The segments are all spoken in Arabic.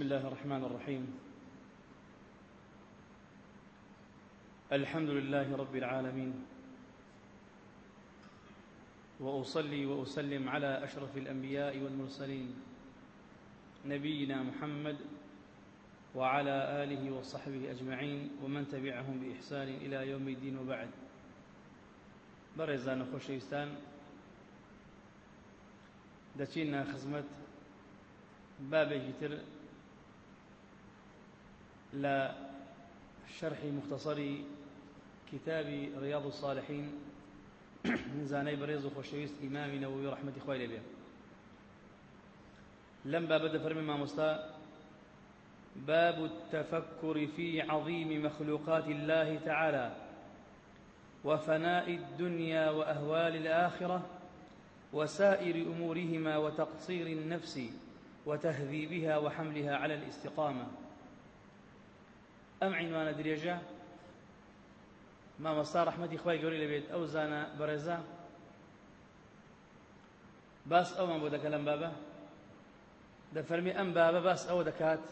بسم الله الرحمن الرحيم. الحمد لله رب العالمين. وأصلي وأسلم على أشرف الأنبياء والمرسلين. نبينا محمد وعلى آله وصحبه أجمعين ومن تبعهم بإحسان إلى يوم الدين وبعد. بەڕێزان خۆشەویستان دەچینە خزمەت بابێکی تر لا شرح مختصر كتاب رياض الصالحين من زاني بريز وخوشويست إمام نووي رحمة إخوائي لبيه لم باب فرمي ما مستا. باب التفكر في عظيم مخلوقات الله تعالى وفناء الدنيا وأهوال الآخرة وسائر أمورهما وتقصير النفس وتهذيبها وحملها على الاستقامة. ئەم عینوانە درێژە. مامەستا ڕەحمەتی خی گەوری لەبێت ئەو زانە بەڕێزە. باس ئەومان بۆ دەکە لەم بابە. دەفەرمی ئەم بابە باس ئەوە دەکات.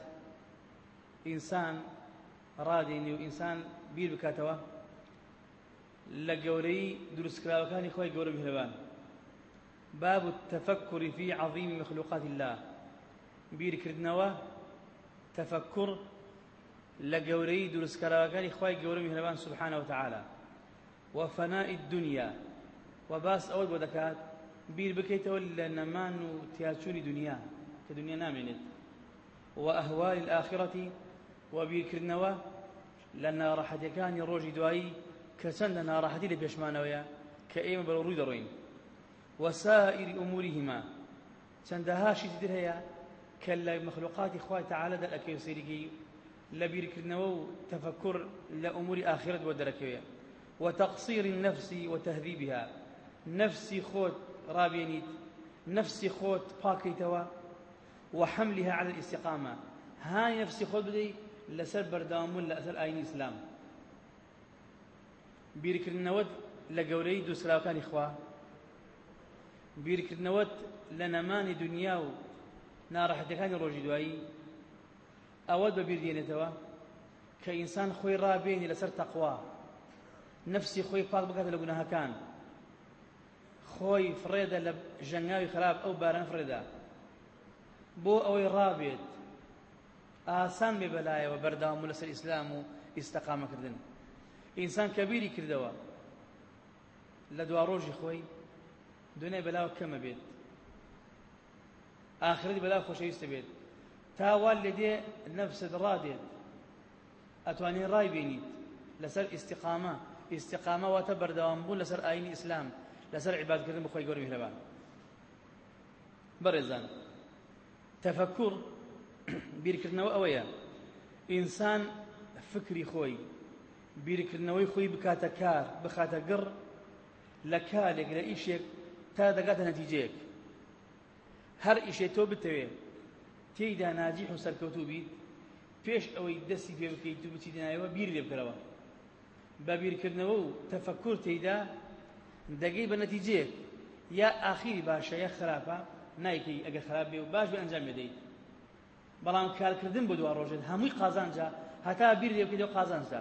ئینسان ڕادێنی و ئینسان بیر بکاتەوە. لە گەورەی دروستکراوەکانی خۆی گەورە میهرەبان. باب التفكر في عظيم مخلوقات الله. بیرکردنەوە تفكر لە گەورەی دروستکەراوەکانی خی گەورە میهرەبان سبحانە وتعالى. وفناء الدنيا. وباس ئەوە بۆ دەکات بیر بکەیتەوە لە نەمان و تیاچوونی دنیا کە دنیا نامێنێت وأهوال الآخرة. وبیرکردنەوە لە ناڕەحەتەکانی ڕۆژی دوایی کە چەندە ناڕەحەتی لە پێشمانەوەیە کە ئێمە بەرە ڕووی دەڕۆین وسائر أمورهما. چەندەهاشی تر هەیە کە لە مەخلوقاتی خوای تعالە دەرەکەی سەیریگەی لبيركرنو تفكر لأمور آخرة ودركوية. وتقصير النفس وتهذيبها. نفسي خوت رابينيت نفسي خوت باكيتوا. وحملها على الاستقامة. هاي نفسي خوت بدي لسر بردامون لأثر آين إسلام. بيركرنوت لقوري دو سلاوكان إخوة. بيركرنوت لنمان دنياو. نارحتكان روجي دوائي. ئەوە بەبیردێنێتەوە کە ئینسان خۆی ڕابێنی لەسەر تەقوا نفسی خۆی پاک بکاتە لە گوناهەکان خۆی فڕێدە لە ژەنگاوی خراپ ئەو باران فرێدا بۆ ئەوەی ڕابێت ئاسان بێ بەلایەوە بەرداوام و لەسەر ئیسلام و ئیستەقامەکردن ئینسان کەبیری کردەوە لە دوا ڕۆژی خۆی دنیای بەلاوە کەمە بێت ئاخرەتی بەلاو تاوال لێ نفست ڕادێت ئەتوانێ ڕای بینیت لەسەر ئیسیقامە ئیسیقامە واتە بەردەوام بوون لەسەر ئاینی ئیسلام لەسەر عیبادکردن بخۆی گەوری میهرەبان بەڕێزان تەفەکوور بیرکردنەوە ئەوەیە ئینسان فکری خۆی بیرکردنەوەی خۆی بکاتە کار بخاتە گڕ لە کارێک لە تا نەتیجەیەک هەر ئیشێت تۆ بتەوێت تێیدا ناجیح و سەرکەوتوو بیت پێش ئەوەی دەستی پێ بکەیت و بچی دنایەوە بیر لێ بکەرەوە. بە بیرکردنەوە و تەفەکر تێیدا دەگەی بە نەتیجەیەک. یا ئاخیری باشە یا خراپە نایکەی ئەگەر خراپ بێ و باش بێ ئەنجام بدەیت بەڵام کارکردن بۆ دوا ڕۆژێت هەمووی قازانجا هەتا بیر لێ بکەیت و قازانجا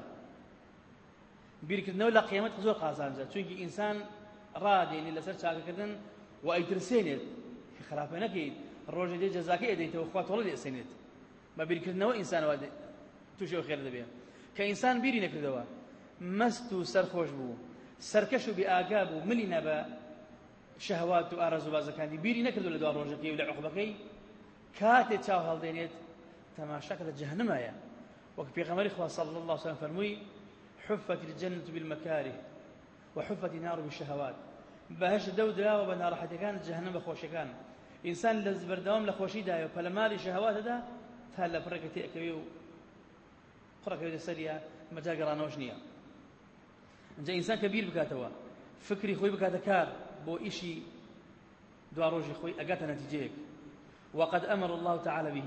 بیرکردنەوە لە قیامەت زۆر قازانجا چونکی ئینسان ڕادێنی لەسەر چاکەکردن و ئەیترسێنێت خراپە نەکەیت. ڕۆژێ دێ جەزاکە ئەدەیتەوە خوا تۆڵە دێسێنێت بە بیرکردنەوە ئینسانەوە تووشەوە خێر دەبێت کە ئینسان بیری نەکردەوە مەست و سەرخۆش بوو سەرکەش و بێئاگا بوو ملی نەبە شەهوات و ئارەزوو بازەکانی بیری نەکردو لە دوا ڕۆژەکەی و لە عقبەکەی کاتێ چاو هەڵدێنێت تەماشاکە لە جەهنمایە وەک پێغەمبەری خوا صلی الله عليه وسلم فەرمووی حفت الجنة بالمكاره وحفت النار بالشهوات. بەهش دەو دراوە بە ناڕەحەتەکان جەهنم بە خۆشەکان ئینسان لە بەردەوام لە خۆشیدایە و پەلەماری شەهواتەدا تا لە پڕێکە تێکەوێ و پڕەکەوێتە سەریە مەجا گەڕانەوەش نییە. اینجا ئینسان کە بیر بکاتەوە فکری خۆی بکاتە کار بۆ ئیشی دوا ڕۆژی وقد أمر الله تعالى به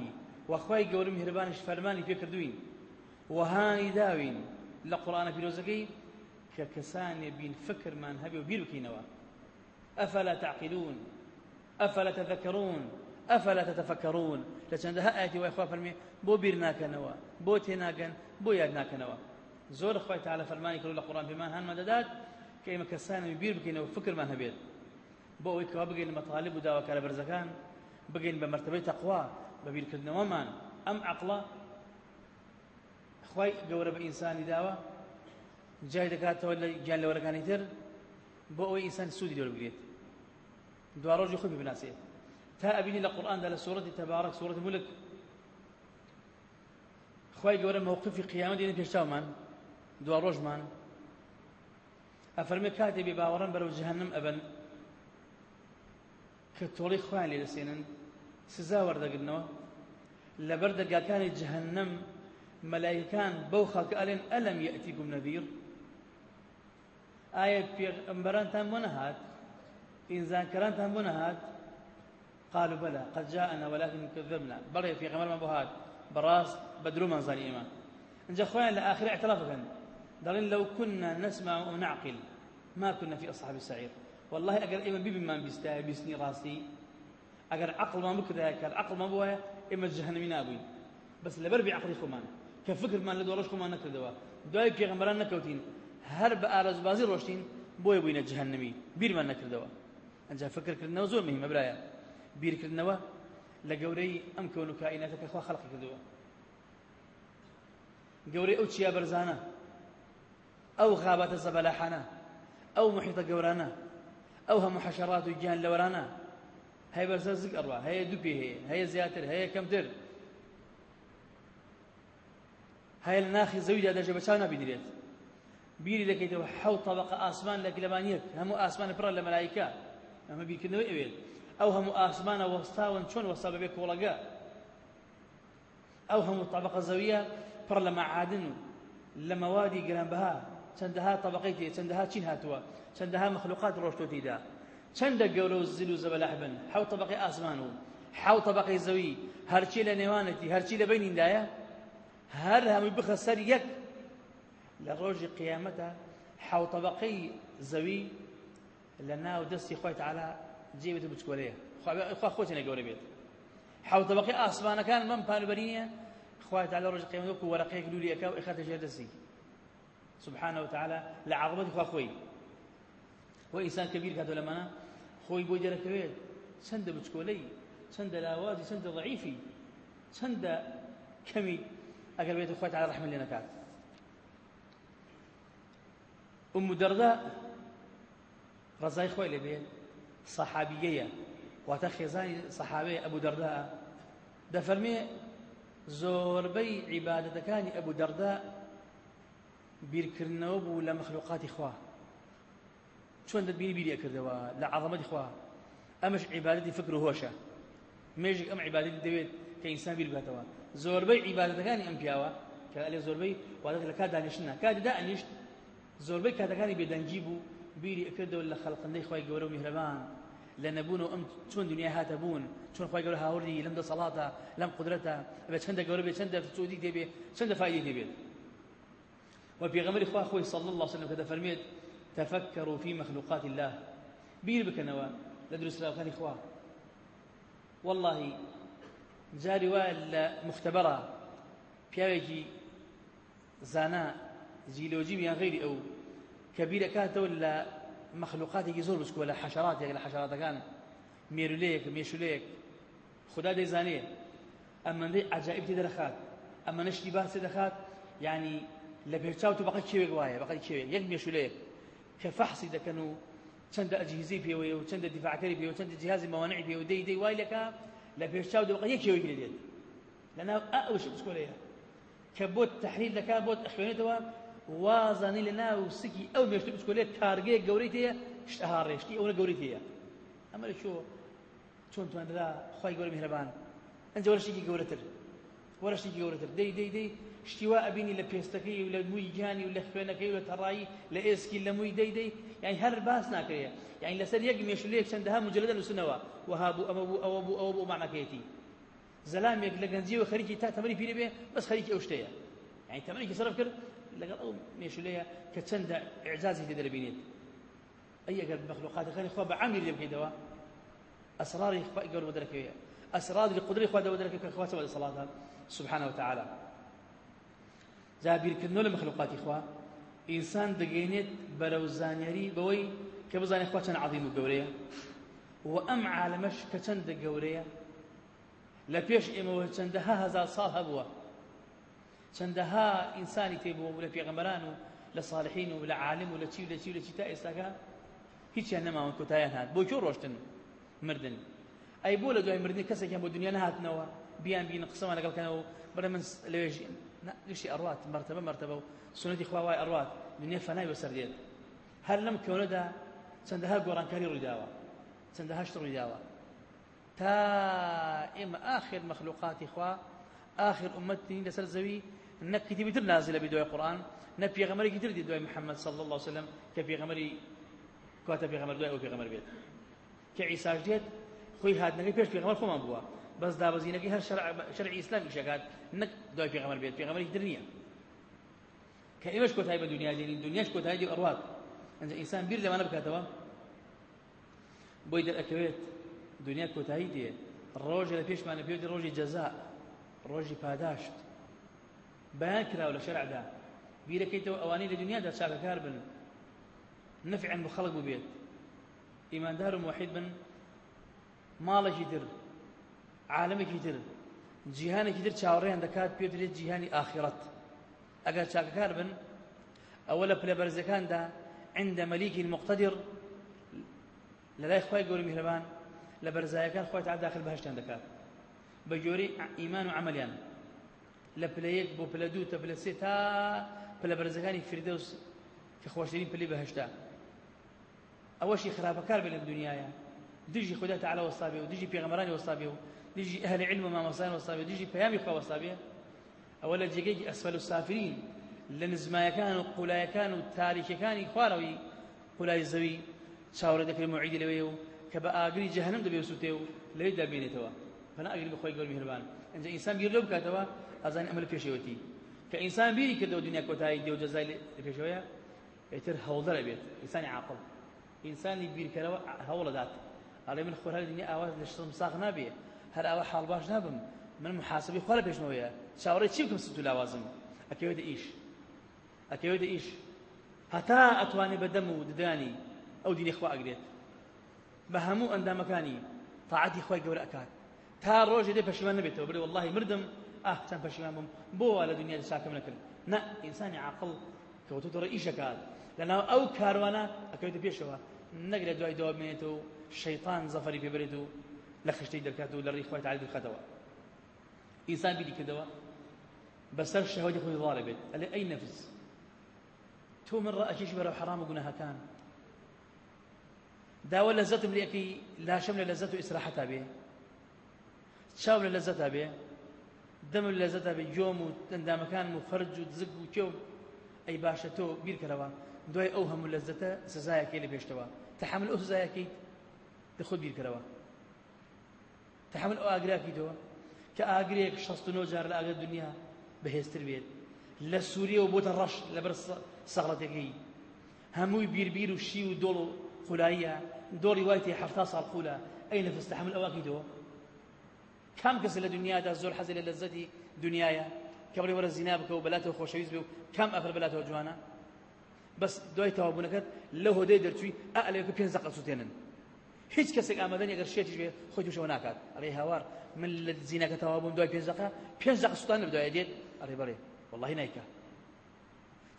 وخوای گەورم هێربانش فەرمانی پێ کردوین وهانی داوین لە قورآنە پیرۆزەکەی کە کەسانێ بین فکرمان هەبێ و بیر بکەینەوە. أفلا تعقلون؟ أفلا تذكرون؟ أفلا تتفكرون؟ لچەندەها ئاەتی وای خوا فەرمێ بۆ بیر ناکەنەوە بۆ تێناگەن بۆ یاد ناکەنەوە زۆر خۆی تعالى فەرمانی کرد لە قورآن پێمان هەنمە دەدات کە ئێمە کەسانی بیر بکەینەوە فکرمان هەبێت بۆ ئەوەی کەوا بگەین لە مەطالب و داواکارە بەرزەکان بگەین بە مرتبەی تەقوا بە بیرکردنەوەمان ئەم عەقڵە خوای گەورە بە ئینسانی داوە جای دەکاتەوە لە گیان لەوەرەکانی تر بۆ ئەوەی ئینسان سوودی دەوەربگرێت دوا ڕۆژی خۆی بناسێت تا ئەبینی لە قورئاندا لە سوورەتی تەبارەك سوورەتی مولک خی گەورە مووقفی قیامەت دێنە پێشتاومان دوا ڕۆژمان ئەفەرمێ کاتێ بێ باوەڕان بەرەو جهنم ئەبن کە تۆڵی خۆیان لێ دەسێنن سزا وەردەگرنەوە لەبەر دەرگاکانی جهنم مەلایکان بەو خەڵکە ئەلێن ئەلم یەئتیکم نەذیر ئایا پێغەمبەرانتان بۆ نەهات ئینزانکەرانتان بۆ نەهات قالوا بلى قد جاءنا ولكن كذبنا. بلى في غمر ما بهات براس بدرو من زاني إيمان. إن جا لآخر اعتراف اعترافك دارين لو كنا نسمع ونعقل ما كنا في أصحاب السعير. والله أجر إيمان بيبي ما بيستاهل بيسني راسي. أجر عقل ما بكره هيك العقل ما بوها إما جهنمين أبوي بس لبر بعقلي خمان. كفكر ما لدورش خمان دوا غمران نكوتين. هرب آرز بازي روشتين بوي بوين جهنمي. فكر كرنا وزور مهم برايا بیرکردنەوە لە گەورەی ئەم کەون و کائینەتەکە خوا خەڵقی کردووە گەورەی ئەو چیا بەرزانە ئەو غابەتە زەبەلاحانە ئەو محیطە گەورانە ئەو هەموو حەشەڕات و گیان لەوەرانە هەیە بەرزە زگ ئەڕوا هەیە دوو پێ هەیە هەیە زیاتر هەیە کەمتر هەیە لە ناخی زەویدا دەژە بە چاو نابینرێت بیری دەکەیتەوە حەوت طبقە ئاسمان لە ئەمە بیرکردنەوەی ئەوێت ئەو هەموو ئاسمانە وەستاون چۆن وەستا بەبێ کۆڵەگە ئەو هەموو طبقە زەویە پڕ لە مەعادن و لە مەوادی گرانبەها چەندەها طبقەی تێ چەندەها چین هاتووە چەندەها مەخلوقات ڕۆشتۆتیدا چەندە گەورە و زل و زەبەلەح بن حەو طبقەی ئاسمان و حەو طبقەی زەوی هەرچی لە نێوانەتی هەرچی لە بینیندایە هەر هەمووی بخە سەر یەک لە ڕۆژی قیامەتە لە ناو دەستی خۆی تعالی جێبێت بچکۆلەیە خوا خۆتێنە گەورە بێت حەوت طبقەی ئاسمانەکان مەم پانوبەرینە خوای تعالی ڕۆژ قیامەت وەکو وەرەقەیەک لولی ئەکا و ئەخاتە ژێر دەستی سبحانه وتعالى لعظمة خوا خوي وإنسان كبير كاتو لمنا خوي بو دەرەکەوێت چەندە بچکۆلەی چەندە لاوازی چەندە ضعیفی چەندە کەمی ئەگەر بێت خوای تعالی ڕحمە لێ نەکات أم درداء ڕزای خۆی لێبێت صحابية واتە صحابي أبو درداء دەفەرمێ زۆربەی عیبادەتەکانی ئەبوو دەردا بیرکردنەوە بوو لە مەخلوقاتی خوا. چۆن دەبینی بیری کردەوە؟ لە عظەمەتی خوا. ئەمەش عیبادەتی فکر و هۆشە. مێژێک ئەم عیبادەتی دەوێت کە ئینسان بیر بکاتەوە زۆربەی عیبادەتەکانی ئەم پیاوە کە ئەلێ زۆربەی وادەت لە کات دانیشتنا کاتدا ئەنیشت زۆربەی کاتەکانی بێدەنگی بوو بیری ئەکردەوە لە خەڵقندەی خۆی گەورە و میهرەبان لە نەبوون و ئەم چۆن دنیا هاتە بوون چۆن خۆی گەورە هاوردی لەم دەسەڵاتە لەم قدرەتە بە چەندە گەورە بێت چەندە سعودی دەبێت چەندە فایدی دەبێت وبيغمر إخوة أخوي صلى الله عليه وسلم كذا فرميت تفكروا في مخلوقات الله. بیر بکەنەوە لە دروستکراوەکانی خوا. والله جاري وال مختبرة بياجي زانا جيلوجي من غير أو كبيرة كانت ولا مەخلوقاتێکی زۆر بچکۆ لە حەشراتێک لە حەشراتەکان مێرولەیەک مێشولەیەک خدا دەیزانێ ئەمەندەی عجائب تێ دەرەخات ئەمە نشتی باسی دەخات ینی لە پێچاو تو بەقەت کێوێک وایە بەقەت کێوێک یەک مێشولەیەک کە فەحسی دەکەن و چەندە ئەجهیزەی پێوەیە و چەندە دیفاعکەری پێوە چەندە جیهازی مەوانعی پێوە دەی دەی وای لەکە لە پێشچاو دەبقە یەک کێوەی لێ دێت لەناو ئەوش بچکۆلەیە کە بۆت تحلیل دەکات بۆت ئەخوێنێتەوە وازانی لە ناو سکی ئەو مێشتە بچکۆلێت کارگەیە گەورەی تەیە شتەها ڕێشتی ئەوە گەورەی تەیە. ئەمە چۆ چۆن توانرا خی گەورە میهرەبان. ئەنج وەرشێکی گەورەتر. وەرشێکی گەورەتر. دەی دەی دەی شتیوا ئەبینی لە پێستەکەی و لە مووی گیانی و لە خوێنەکەی و لە تەڕایی لە ئێسکی لە مووی دەی دەی یعنی هەر باس ناکرێت یعنی لەسەر یەک مێشولەیەک چەندەها مجلدە نووسنەوە وها بوو ئەمە بوو ئەوە بوو ئەوە بوو معنەکەیەتی زەلامێک لە گەنجیەوە خەریکی تا تەمەری پیرە بێ بەس خەریکی ئەو شتەیە. یعنی تەمەێکی سەرف کرد ئەو مێشولەیە کە چەندە ئعجازی تێ دەربینێت ئەی ئەگەر مەخلوقاتی خەری خۆ بە عامیر لێ بکەیتەوە ئەسراری گەور بە دەرەکەوێت أسرار قدري خوا دو درك كخوات ولا صلاة سبحانه وتعالى. جابير كنول مخلوقات إخوة. إنسان دقينت بروزانيري بوي كبزاني إخوة عظيم وقورية وأم عالمش كتند قورية لبيش إما چندها هزار صال هبوة چندها إنساني تيبوا ولا بيغمران ولا صالحين ولا عالم ولا شي ولا شي ولا شي تا إستاكا هیچ نەما من کوتایان هات. بۆ کێ ڕۆشتن مردن؟ ئەی بۆ لە دوای مردنی کەسێکیان بۆ دنیا نهاتنەوە بیان بین قسەمان لەگەڵکەنەوە بەرە من لەوێژ گشتی ئەڕات مرتبە مرتبە و سنەتی خواوای ئەڕات دنیا فەنای بەسەر دێت. هەر لەم کەونەدا چەندەها گۆڕانکاری ڕوویداوە چەندەها شت ڕوویداوە. تا ئێمە آخر مەخلوقاتی خوا آخر ئومەتی لەسەر زەوی نەک کتیبی تر نازلە بی دوای قورآن نە پێغەمەرێکی تر دی دوای محەممەد صلی الله وسلم کە پێغەمەری کاتە پێغەمەر دوای ئەو پێغەمەر بێت کە عیساش دێت خۆی هاتنەکەی پێش پێغەمبەر خۆمان بووە بەس دابەزینەکەی هەر شەرعی ئیسلامی شەکات نەک دوای پێغەمبەر بێت پێغەمبەری در نییە کە ئێوەش کۆتایی بە دنیا دێنین دنیاش کۆتایی دی ئەڕوات ئەنجە ئینسان بیر لەوانە بکاتەوە بۆی دەرئەکەوێت دنیا کۆتایی دێ ڕۆژە لە پێشمانە پێوتی ڕۆژی جەزا ڕۆژی پاداشت. بەیان کراوە لە شەرعدا بیرەکەیتەوە ئەوانەی لە دنیادا چاکەکار بن. نفعن بە خەڵک ببێت. ئیماندار و موحید بن ماڵێکی تر عالمێکی تر جیهانێکی تر چاوەڕێیان دەکات پێ درێت جیهانی ئاخرەت ئەگەر چاکەکار بن ئەوە لە پلەبەرزەکاندا عند مەلیکی مقتدر لە لای خۆی گەوری میهرەبان لە بەرزایەکان خۆی تا داخل بەهشتان دەکات. بە جۆری ئیمان و عملیان. لە پلە یەک بۆ پلە دوو تا پلە سێ تا پلە بەرزەکانی فردەوس کە خۆشترین پلی بەهشتا. ئەوەشی خراپەکار بێ لەم دنیاە. دژی خدا تعالى وصابي ودجي أهل علم ما مصان وصابي ودجي بيامي خوا وصابي أولا جيجي أسفل السافلين لنزما كانوا قولا كانوا تاريخ كان خواروي قولا الزوي شاور ذكر المعيد لويو كبا أجري جهنم دبي وسوتيو لي دابيني توا فأنا أجري بخوي قول مهربان إن إنسان بيرلو بكاتوا أزان أمل فيشوتي كإنسان بيري كدو دنيا كوتاي ديو جزاي فيشويا يتر هولدر بيت إنسان عاقل. إنسان بير كلوا هول ذات ئەڵێ من خۆر هەردنی ئاواز لە شتم ساغ نابێ. هەر ئەوە حاڵ باش نابم. من محاسبی خۆ لە پێشمەوەیە. چاوەڕێ چی بکەم ست و لاوازم ئەکەوێتە ئیش. ئەکەوێتە ئیش. هەتا ئەتوانێ بەدەم و ددانی ئەو دینی خوا ئەگرێت. بە هەموو ئەندامەکانی تاعاتی خۆی گەورە ئەکات. تا ڕۆژێ دێ پەشیمان نبێتەوە بڵێ واللهی مردم ئاه چەند پەشیمان بم بۆ لە دنیا چاکەم نەکرد نە ئینسانی عاقڵ کەوتوتە ڕێ ئیشەکات لەناو ئەو کاروانە ئەکەوێتە پێشەوە نەک لە دوای دەوام بێنێتەوە شەیطان زەفەری پێبرێت و لە خشتەی دەکات و لە ڕێی خۆی تعالی دەخاتەوە ئینسان بیری کردەوە بەسەر شەهوەتی خۆی ضاڵە بێت ئەلێ ئەی نەفس من حرام و گوناهەکان داوە لەزەتم لێکی لاشەم لە لەزەت و ئیسراحەتا بێ چاو لە لەزەتا دەم لە لەزەتا بێ جۆم و ئەندامەکان و خەرج و زگ و کێو. ئەی باشە تۆ بیرکەرەوە دوای ئەو هەموو لەزەتە سزایەکەی لە پێشتەوە. تحمل ئەو سزایەکەیت دەخۆت بیرکەرەوە تحمل ئەو ئاگراکیتەوە کە ئاگرێک شەست و نۆ جار لە ئاگە دنیا بەهێزتر بێت. لە سووریە و بۆتە ڕەش لەبەر سەغڵەتەکەی هەمووی بیربیر و شی و دۆڵ و خولاییە. دۆڵی وای تێ حەفتا ساڵ خولە. ئەی نەفس تحمل ئەوەکیتەوە کام کەس لە دنیادا زۆر حەزی لە لەزەتی دنیاە کە بڵێ وەرە زینا بکە و بەلاتەوە خۆشەویست بێ و کام ئەفر بەلاتەوە جوانە بەس دوای تەوابوونەکەت لە هۆدەی دەرچووی ئەلێکە پێنج دەقە سووتێنن هیچ کەسێک ئامادەنی ئەگەر شێتیش بێ خۆی توشەوە من لە زینەکە تەوا بووم دوای پێنج دقه پێنج سوتان بدوای دێت ئەڵێ بەڵێ والله نایکە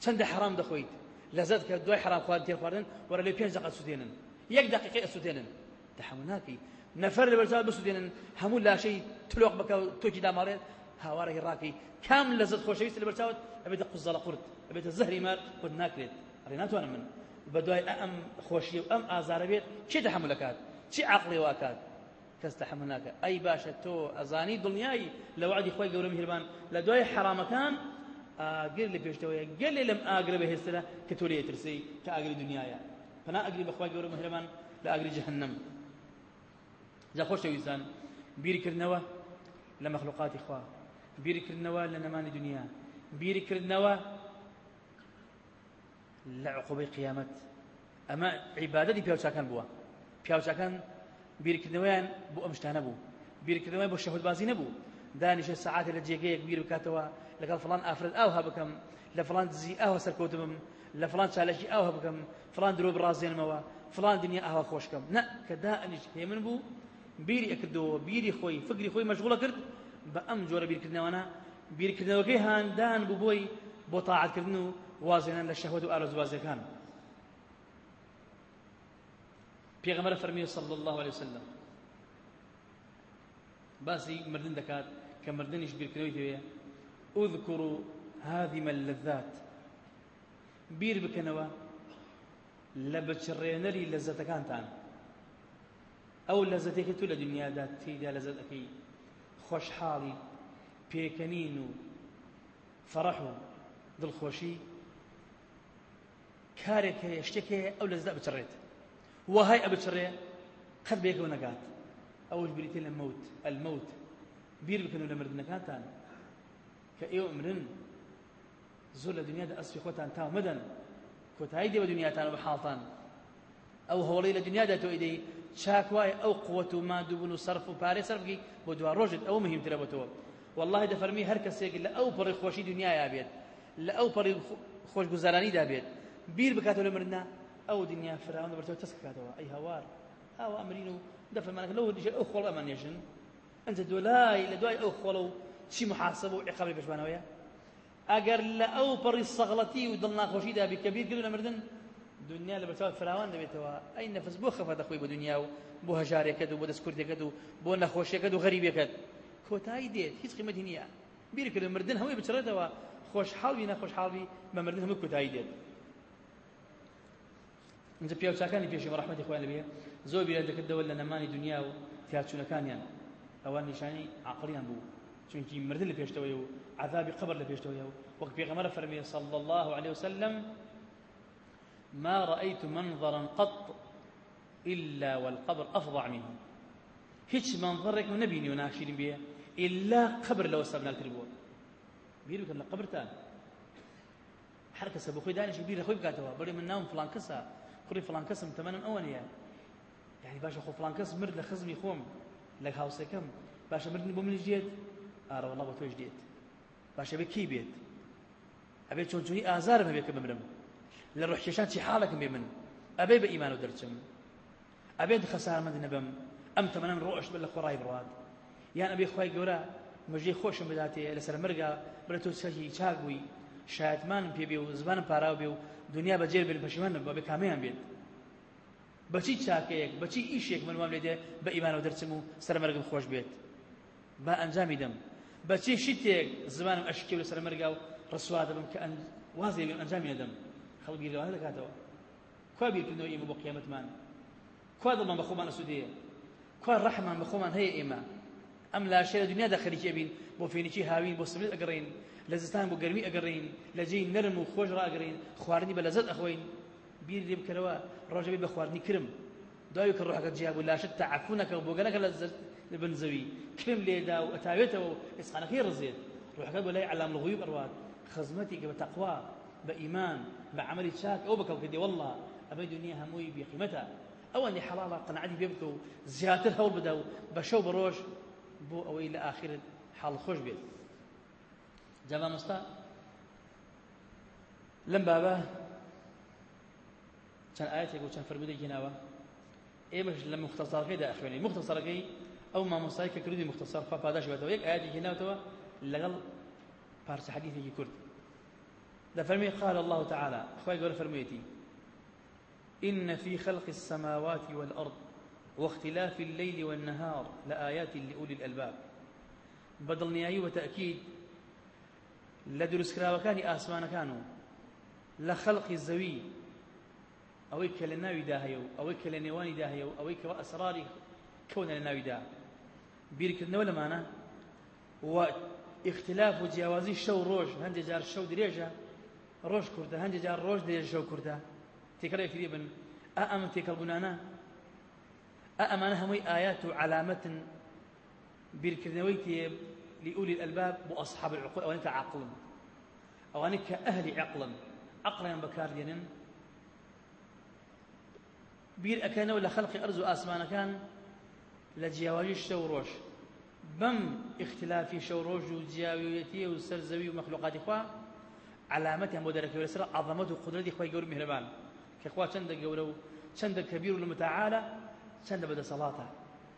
چەندە حرام دەخۆیت لەزەت کە حرام خواردن تێر خواردن وەرە لێ پێنج دقه سوتێنن یەک دقیقه ئەسوتێنن تحمل ناکەی نەفەر لە بەرچاو بسوتێنن هەموو لاشەی تلۆق بکە و تۆکی داماڵێت هاوارێکی ڕاکەی کام لەزەت خۆشەویست لە بەرچاوت ئەبێتە قوزەڵە قورت ئەبێتە زەهری مار خود ناکرێت ئەڵێ ناتوانم من. بە دوای ئەم خۆشی و ئەم ئازارە بێت چێ تەحملەکات چی عقلی واکات کەس تەحمل ناکە ئەی باشە تۆ ئەزانی دڵنیایی لە وعدی خۆی گەورە میهربان لە دوای حرامەکان ئاگر لە پێشتەوەیە گەلێ لەم ئاگرە بەهێسترە کە تۆ لێ ترسی کە ئاگری دنیاە پنا ئەگری بەخوای گەورە میهربان لە ئاگری جەهنم جا خۆشەویستان بیرکردنەوە لە مەخلوقاتی خوا بیرکردنەوە لە نەمانی دنیا بیرکردنەوە لە عقوبەی قیامەت ئەمە عیبادەتی پیاوچاکان بووە پیاوچاکان بیرکردنەوەیان بۆ ئەم شتانە بوو بیرکردنەوەی بۆ شەهودبازی نەبوو دانیشە سعاتە لە جێگەیەک بیر بکاتەوە لەگەڵ فلان ئافرەت ئاوها بکەم لە فلان دزی ئاوە سەرکەوت بم لە فلان چالەکی ئاوها بکەم فلان درۆ بڕازێنمەوە فلان دنیا ئاوا خۆشکەم نە کە دائنیش هێمن بوو بیری ئەکردەوە بیری خۆی فکری خۆی مەشغوڵە کرد بە ئەم جۆرە بیرکردنەوەنە بیرکردنەوەکەی هاندان بوو بۆی بۆ تاعاتکردن و وازێنان لە شەهوەت و ئارەزوازەکان پێغەمبەر فەرمی صلی الله عليه وسلم. باسی مردن دەکات کە مردنیش بیرکردنەوەی دەوێ اذكروا هذه اللذات. بیر بکەنەوە لە بچڕێنەری لەزەتەکانتان ئەو لەزەتێکی تو لە دنیادا تێدا لەزەت ئەەکەی. خۆشحاڵی پێکەنین و فەڕەح و دڵخۆشی کارێک هەیە شتێک هەیە ئەو لەزدا بچڕێت. وهاي شرية قد بيك ونقات أول بريتين الموت الموت بير بكنو لمردنا كاتان كأيو أمرن زول الدنيا دا أصفي خوتان تاو مدن كوتاي دي ودنيا تان وبحالتان أو هو ليلة دنيا دا تو إيدي شاكواي أو قوة ما دوبنو صرف وباري صرفكي بودوا روجد أو مهم تلابتو والله دا فرمي هر كس يقول لا أو بري خوشي دنيا يا بيت لا أو بري خوش گزاراني دا بيت. بير بكاتو لمرنا ئەو دنیا فراون بەرتەوە تەس کاتەوە ئەی هەوار ئاو ئەمرین و دەفەرمانەکە لەو دیژە ئەو خۆڵ ئەمان نێژن ئەنجە دۆلای لە دوای ئەو خۆڵە و چی محاسب و عقابی پێشبانەوەیە ئەگەر لە ئەو پەڕی سەغڵەتی و دڵناخۆشیدا بی کەبیر کرد لە مردن دنیا لە بەرچاو فراوان دەبێتەوە. ئەی نەفس بۆ خەفە دەخۆی بە دنیا و بۆ هەژارێکەکەت و بۆ دەستکردێکەکەت و بۆ نەخۆشیەکەت و غەریبەکەت کۆتایی دێت هیچ قیمەتی نییە. بیر کرد مردن هەمووی بچڕێتەوە خۆشحاڵی نەخۆشحاڵی بە مردن هەموو کۆتایی دێت. اینجا پیاوچاکانی پێشی ڕحمەتی خۆیان لەبێ زۆر بیرە دەکردەوە لە نەمانی دنیا و تیاچوونەکانیان ئەوان نیشانی عقلیان بوو. چونکی مردن لە پێشتەوەی و عذابی قبر لە پێشتەوەی و وەک پێغەمبەر فەرمی صلى الله عليه وسلم ما رأيت منظرا قط إلا والقبر أفظع منه. هیچ منظرێک من و ناشرین بێ إلا قبر لەوە سەرناکتر بووە بیر بکەن لە قبرتان. هەر کەسە بۆ خۆی دانیش بیر لە خۆی بکاتەوە. من ناوم فلان کەسە کوڕی فلان کەسم تەمەنم ئەوە نیە یعنی باشە خۆ فلان کەس مرد لە خزمی خۆم لە هاوسەکەم باشە مردنی بۆ منیش دێت وەڵا بۆ تۆش دێت. باشە بێ کی بێت؟ ئەبێ چۆن چۆنی ئازارم هەبێت کە لە ڕۆحکێشان چی حاڵەکەم بێ من؟ ئەبێ بە ئیمان و دەرچم ئەبێت خەسارمەند نەبم. ئەم تەمەنم ڕۆشت بە لە خۆڕای بڕات. یان ئەبێ خی گەورە مژەی خۆشم بداتێ لەسەر مرگا بڵێ تۆ سەری چاک بووی. شایەتمانم پێ بێ و زبانم پاراو بێ و دنیا بەجێر بێت پەشیمان بە بە کامیان بێت. بەچی چاکەیەک بەچی ئیشێک منوام لێ دێ بە ئیمانەوە دەرچم و سەرمەرگم خۆش بێت؟ با ئەنجامی دەم. بەچی شتێک زمانم ئەشکی لە سەرمەرگا و ڕسوا دەبم کە وازێ لێ ئەنجامی نەدەم. خەڵکی لەوانە دەکاتەوە کوا بیرکردنەوە ئێمە بۆ قیامەتمان؟ کوا دڵمان بە خۆمان ئەسوودەیە؟ کوا ڕەحمان بە خۆمان هەیە ئێمە؟ ئەم لاشێ لە دنیادا خەریکی بین بۆ فێنێکی هاوین بۆ سمێت ئەگەڕین لە زستان بۆ گەرمی ئەگەڕین لە جێی نەرم و خۆش ڕاگەڕین خواردنی بە لەزەت ئەخۆین بیر لێ بکەرەوە ڕۆژەبێ بە خواردنی کرم. دوای کە ڕۆحەکە جیاب و لاشت تعفونەکە بۆ گەلەکە لە بنزەوی. کرم لێدا و ئەتاوێتەوە و ئێسخانەکەی ڕزێت. ڕۆحەکە بۆ لای علام خزمەتی کە بە تەقوا بە ئیمان بە عملی چاک ئەو بکەو کە دێ والله ئەمەی دنیا هەمووی بێقیمەتە ئەوەنی حەڵاڵە قەنعەتی پێ بکە و زیاتر هەوڵ بدە و بە شەو بە ڕۆژ بۆ ئەوەی لە ئاخرت حاڵ خۆش بێت جابا مستا لەم بابە چەند ئاەتێک و چەند فرمودێکی ناوە ئێمەش لە مختصارەکەیدا ئەخوێنی مختصارەکەی ئەو مامۆستای کە کردی مختصار خوا پاداش دەفەرمي قال الله تعالى خوي قول فرميتي إن في خلق السماوات والأرض واختلاف الليل والنهار لآيات لأولي الألباب بدل نهاية وتأكيد لدرس كراوكاني آسمان كانوا لخلق الزوي ئەوەی کە لە ناوی داهەیە و ئەوەی کە لە نێوانی داهەیە و ئەوەی کە ئەسراری کەونە لە ناویدا بیرکردنەوە لەمانە و اختلاف و جیاوازی شەو ڕۆژ هەندێک جار شەو درێژە ڕۆژ کوردە هەندێک جار ڕۆژ درێژ شەو کوردە تێکەڵێکی بن ئا ئەمە تێکەڵبوونانە ئا ئەمانە هەمووی ئايات و علامەتن بیرکردنەوەی الألباب وأصحاب العقول أنت عقل. أو أنك أهل عقل عقلا بكار دينن. بیر ئەکەنەوە لە خەڵقی ئەرز و ئاسمانەکان لە جیاوازی شەو ڕۆژ بەم اختلافی شەو ڕۆژ و و و علامەتیان بۆ دەرەکەوە لەسەر عەظەمەت و قودرەتی خۆی گەور میهرەبان کە خوا چەندە گەورە و چەندە کەبیر و المتعالە چەندە بەدەسەڵاتە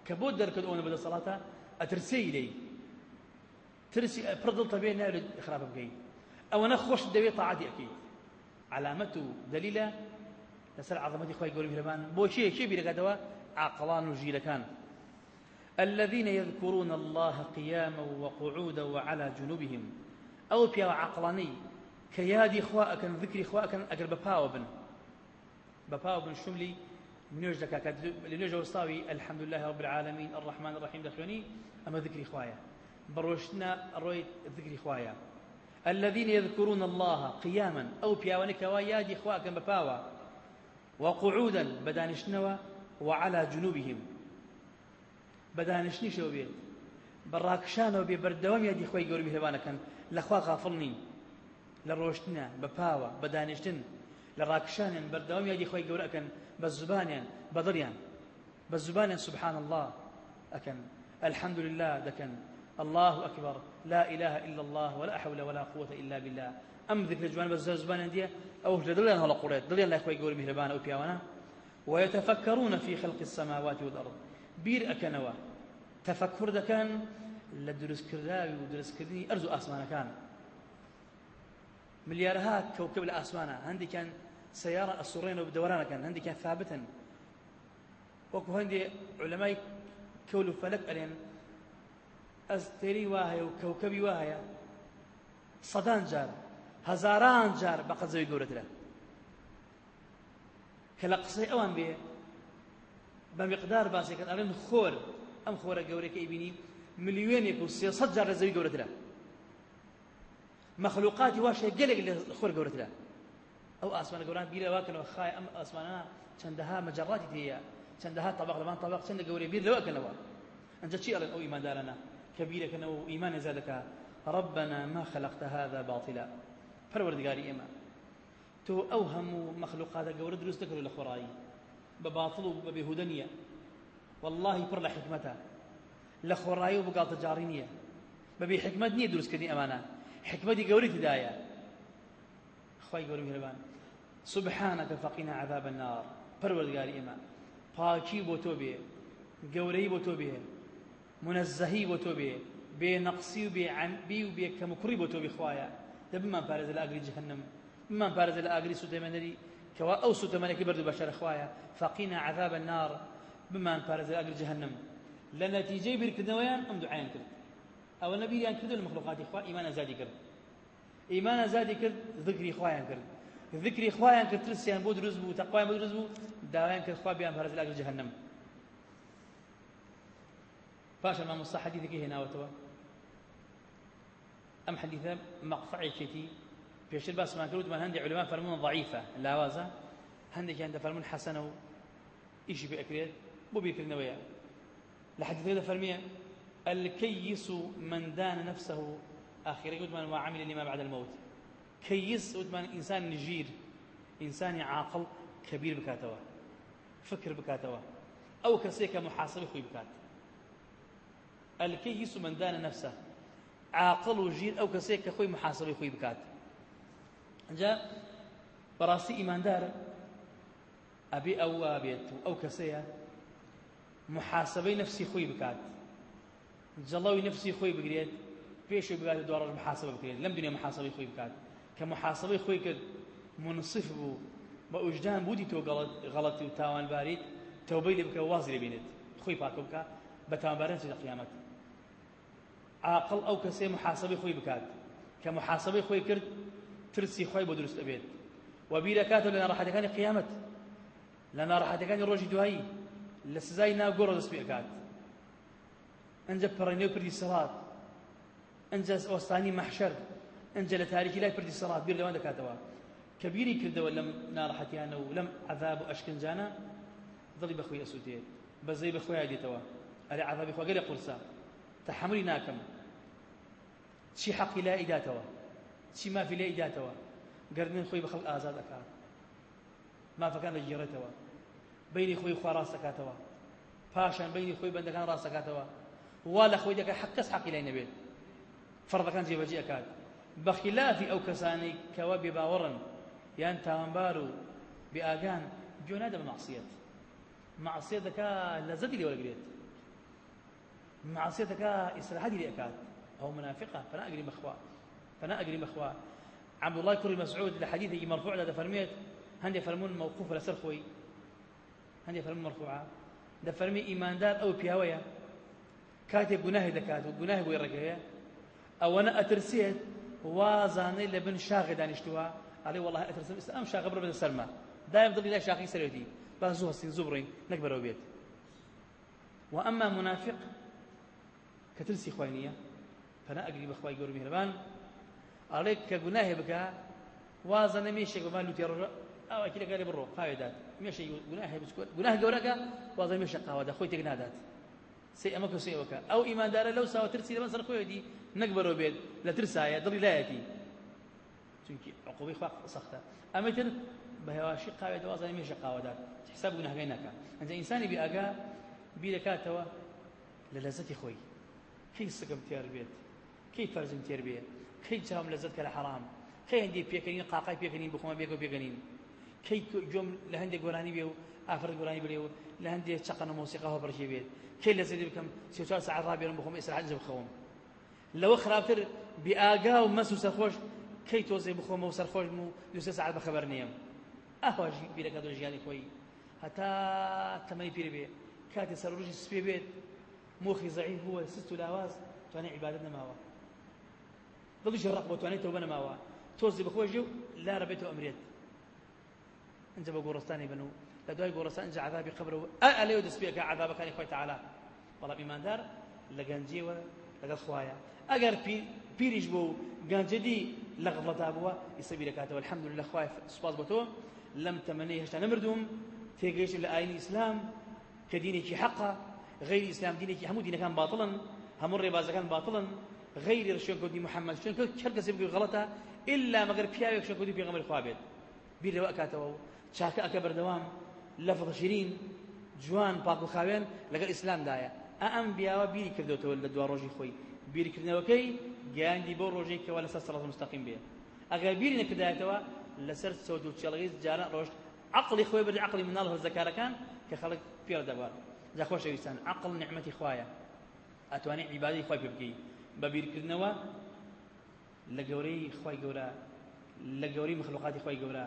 کە بۆ دەرکرد ئەوە بەدەسەڵاتە ئەترسەی لێی ترسي پردڵ تەبێ ناوێت خراپە بکەیت ئەوەنە خۆش دەوێت تاعاتی ئەەکەیت علامەت و دەلیلە لەسەر عظمەتی خۆی گەوری میهرەبان بۆ چیە عاقڵان و الذين يذكرون الله قياما وقعودا وعلى جنوبهم. أو بيا عقلاني كيادي خواء كان ذكري خواء كان أقل بباو بن. بباو بن شملي نوج دكا لنوج وصاوي الحمد لله رب العالمين الرحمن الرحيم دخلوني أما ذكري خوايا بروشنا رويت ذكري خوايا الذين يذكرون الله قياما أو بياونك ويادي خواء كان بباوا وقعودا بدانشنوا وعلى جنوبهم. بدانشنیشەوە بێت. بەڕاکشانەوە بێ بەردەوام یادی خۆی گەوری میهرەبانەکەن لەخوا غافڵنین لە ڕۆشتنە بە پاوە بە دانیشتن لە ڕاکشانیان بەردەوام یادی خۆی گەورەکەن سبحان الله ئەکەن. الحمد لله دەکەن. الله أكبر لا إله إلا الله ولا حول ولا قوة إلا بالله. أم ذكر جوان بس دي أو دليل هلا قريت دليل لا يخوي يقول مهربان أو بيوانا ويتفكرون في خلق السماوات والأرض. بیر ئەکەنەوە. تەفەکر دەکەن لە دروستکرداوی و دروستکردنی ئەرز و ئاسمانەکان. ملیارها کەوکەب لە ئاسمانە هەندێکیان سیارە ئەسوڕێنەوە دەوەرانەکەن هەندێکیان ثابتن وەکو هەندێ علەمای کەول و فەلەک ئەلێن ئەستێری وا هەیە و کەوکەبی وا هەیە سەدان جار. هەزاران جار. بە قەزەوی گەورەترە کە لە قسەی ئەوان بێ بمقدار باسێک ئەڵێن خۆر ئەم خۆرە گەورەکە ئیبینی ملیوێنێک و سێسەد جار لە زەوی گەورەترە مەخلوقاتی واشە گەلێک لە خۆر گەورەترە ئەو ئاسمانە گەوران بیرە واکەنەوە خای ئەم ئاسمانە چەندەها مەجەڕاتی تێیە چەندەها طبق لەمان طبق چەندە گەورەی بیر لەوەکەنەوە ئەنجە چی ئەڵێن ئەو ئیماندارانە کە بیرەکەنەوە و ئیمانی زیادەکە ربنا ما خلقت هذا باطلا. پەروەردگاری ئێمە تۆ ئەو هەموو مەخلوقاتە گەورە دروست دەکرد لە خۆڕایی بباطل وبهدنية والله پر لحكمتها لخوراي وبقال تجارينية ببي حكمت نية دروس كدي أمانة. حكمتي قولي تدايا. خوي قولي مهربان. سبحانك فقنا عذاب النار. پروردگاری ئێمە پاکی بۆ تۆ بێ گەورەی بۆ تۆ بێ منەزەهی بۆ تۆ بێ بێ نەقسی و بێ بی و بێ کەمکوڕی بۆ تۆ بخوایە دە بمان پارێزە لە ئاگری جهنم. بمان پارێزە لە ئاگری سوتەمەنەری كوا أو سوت ملك برد بشر خوايا فقينا عذاب النار. بما بارز أجر جهنم. لنتيجة بركدنويان أم دعاء كرد أو النبي أن كرد المخلوقات إخوة إيمان زادي كرد إيمان زادي كرد ذكري إخوان كرد ذكري إخوان كرد ترسيان بود رزبو تقوى بود رزبو دعوان كرد إخوة بيان بارز أجر جهنم فاشا ما مصح حديثك هنا وتوا أم حديثة مقطعي شتي پێشتر باسمان کرد من هەندێک علما فەرمون ضعیفە لاوازە. هەندێکیان دەفەرمون حەسەنە و ئیشی پێ ئەکرێت بۆ بیرکردنەوەیە. لە حديث فەرمیە الكيس من دان نفسه. آخر وتمان وعمل لما بعد الموت. كيس وتمان إنسان نجير. إنسان عاقل كبير بكاتوا. فكر بكاتوا. أو كسيك محاسب خوي بكات. الكيس من دان نفسه. عاقل وجير أو كسيك خوي محاسب خوي بكات. جا بەڕاستی ئیماندارە ئەبێ ئەو بێت و ئەو کەسەیە محاسبەی نفسی خۆی بکات جەڵەوی نفسی خۆی بگرێت پێشی بگاتە دوڕژ محاسبە بکرێت. لەم دنیا محاسبەی خۆی بکات. کە محاسبەی خۆی کرد منصف بوو بە ئوجدان بودی تۆ غەڵەتی و تاوانباریت تەوبەی لێ بکە وازی لێبینێت خۆی پاکە بکە بە تاوانباران چ لە قیامەت. عاقڵ ئەو کەسێ محاسبەی خۆی بکات. کە محاسبەی خۆی کرد ترسی خۆی بۆ دروست ئەبێت. و بیرەکاتە لە ناڕەحەتەکانی قیامەت. لە ناڕەحەتەکانی ڕۆژی دوایی لە سزای ناو گۆڕە دەست پێکات ئەنجە پەڕێنێ و پردی سەڵات ئەنجە ئۆستانی مەحشەر ئەنجە لە تاریکی لای پردی سەڵات بیر لەوان دەکاتەوە کە بیری کردەوە لەم ناڕەحەتیانە و لەم عذاب و ئەشکنجانە دڵی بەخۆی ئەسووتێت بەزەی بەخۆیان دێتەوە ئەرێ عذابی خۆگەلێ قورسە تەحملی ناکەم چی حەقی لا ئیداتەوە چی مافی لێ ئیداتەوە گەردن خۆی بە خەڵک ئازاد دەکات مافەکان دەگیڕێتەوە بینی خۆی خوا ڕاستەکاتەوە پاشان بینی خۆی بەندەکان ڕاستەکاتەوە وا لە خۆی دەکات حەق کەس حەقی لای نەبێت فەرضەکان جێبەجێ ئەکات بەخلافی ئەو کەسانی کەوە بێباوەڕن یان تاوانبار و بێئاگان گوێ نادە بە مەعسیەت مەعسیەت دەکا لەزەتی لێ وەرگێت معصية دەکا ئیسراحەتی لێ ئەکات ئەو منافقە فنا ئەگری بەخوا فنا ئەگری بەخوا عبد الله كري مسعود لحديثه مرفوع لدى فرميت. هندي فرمون موقوف لسر خوي. هندي فرمون مرفوعة. ده فرمي إيمان دار أو بيهوية. كاتب جناه دكات وجناه ويرجعه أو أنا أترسيت وازاني لبن شاغد دانشتوا عليه والله أترسم إسلام شاغب ربنا سلمى. دائم ضل لا شاقي سريتي بازوها سين زبرين نكبر وبيت وأما منافق كتلسي خوينية. فأنا أقري بخواي قول مهربان. عليك كجناه بك وازن ميشي بمال لوتي رجع أو أكيد قال برو قاعدات ميشي جناه بسكوت. جناه ميشي قاعدة خوي تجنادات سي أمك سي ئەمە کە سێوەکە ئەو ئیماندارە لەو ساوە ترسی لەمە سەر خۆیدی نەک بەرەوە بێت لە ترسایە دڵی لایەتی. چونکی عقوبی خوا سەختە. ئەمە تر بە هێواشی قاوێت وازانی مێژە قاوەدار. حساب گوناهەکەی ناکە. ئەنجە ئینسانی بیئاگا بیرەکاتەوە لە لەزەتی خۆی. کەی سەگەم تێر بێت؟ کەی فەرزم تێر بێت؟ کەی جام لەزەت کە لە حەرام کەی هەندی پێکەنین قاقای پێکەنین بخۆمە بێگە بێگەنین عندي بيكنين قاقاي بيكنين بخوما بيكو بيكنين كي جم لهندي قراني بيو افرد قراني بيو لهندي شقنا موسيقى هو برشي بيت كي لزيد بكم سيوتار ساعة رابعة بخوم إسرع عنز بخوم لو خرابتر بآقا ومسو سرخوش كي توزي بخوم وسرخوش مو يوسف ساعة بخبر نيم أهواجي بيرك هذا الجياني كوي حتى تمني بيري بيه كاتي سرورجي سبي بيت موخي ضعيف هو سست لاواز تواني عبادتنا ماوا ضلش الرقبة تواني توبنا ماوا توزي بخوجي لا ربيته أمريت انت بقورستاني بنو لا دوای گۆڕستان انجا عذابی قبر ئەلێ دەستپێکە عذابەکانی خۆی تعالا بەڵام ئیماندار لە گەنجیوە لەگەڵ خوایە ئەگەر پیریش بوو گەنجدی لە غڵەتا بووە ئیسەبی دەکاتەوە الحمد لله خوای سوپاس بۆ تۆ لەم تەمەنەی هێشتا نەمردوم تێگەیشت لە ئاینی ئیسلام کە دینێکی همو دين كان باطلا همو الرباز كان باطلا غير شون كودي محمد شون كود شركة سيبقى غلطة. إلا شون كودي بيغمر الخوابد بير رواء چاکە ئەکە بەردەوام لەفظ شیرین جوان پاکڵخاوێن لەگەڵ ئیسلامدایە. ئەم بیاوە بیری کردوتەوە لە دوا ڕۆژی خۆی. بیرکردنەوەکەی گەیاندی بۆ ڕۆژێک کەەوە لەسەر سەڵات مستەقیم بێ. ئەگە بیری نەکردایەتەوە لەسەر سۆد و چێڵگەی جارە ڕۆژ عقلی خۆی بەر عقلی مناڵ هەرزەکارەکان کە خەڵک پێ دەبات جا خۆشەویستان عقل نعمەتی خوایە ئەتوانێت عیبادی خۆی پێ بکەی بە بیرکردنەوە لە گەورەی خی گەورە لە گەوری مخلوقاتی خی گەورە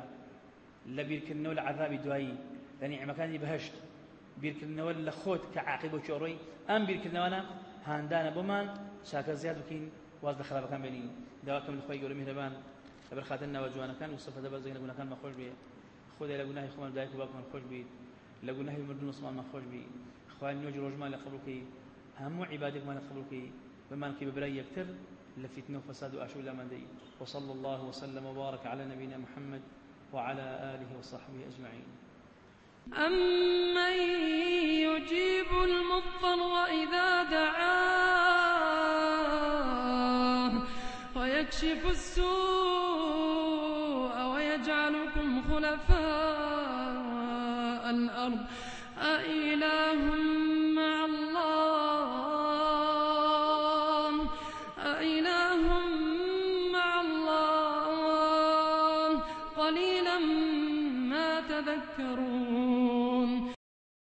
لە بیرکردنەوە لە عذابی دوایی لە نیعمەکانی بەهشت بیرکردنەوە لە خۆت کە عاقب و چۆڕۆی ئەم بیرکردنەوەە هاندانە بۆمان چاکە زیاد بکەین واز لە خراپەکان بێنین داواکەم لە خۆی گەورە میهرەبان لەبەر خاتن ناوە جوانەکان و سەفە دەبەر زەگە لە گوناهەکان مەخۆش بێ خۆدای لە گوناهی خۆمان دایک و باوکمان خۆش بیت لە گوناهی مردن وسمان مەخۆش بیت خوان نوجي روجمان لقبلكي هم عبادك ما لقبلكي بمان كي ببري يكتر لفتنه وفساد واشو لا من دي. وصلى الله وسلم وبارك على نبينا محمد. وعلى آله وصحبه أجمعين. أمن يجيب المضطر إذا دعاه ويكشف السوء ويجعلكم خلفاء الأرض